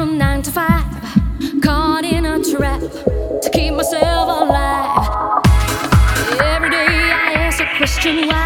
from nine to five, caught in a trap to keep myself alive. Every day I ask a question why.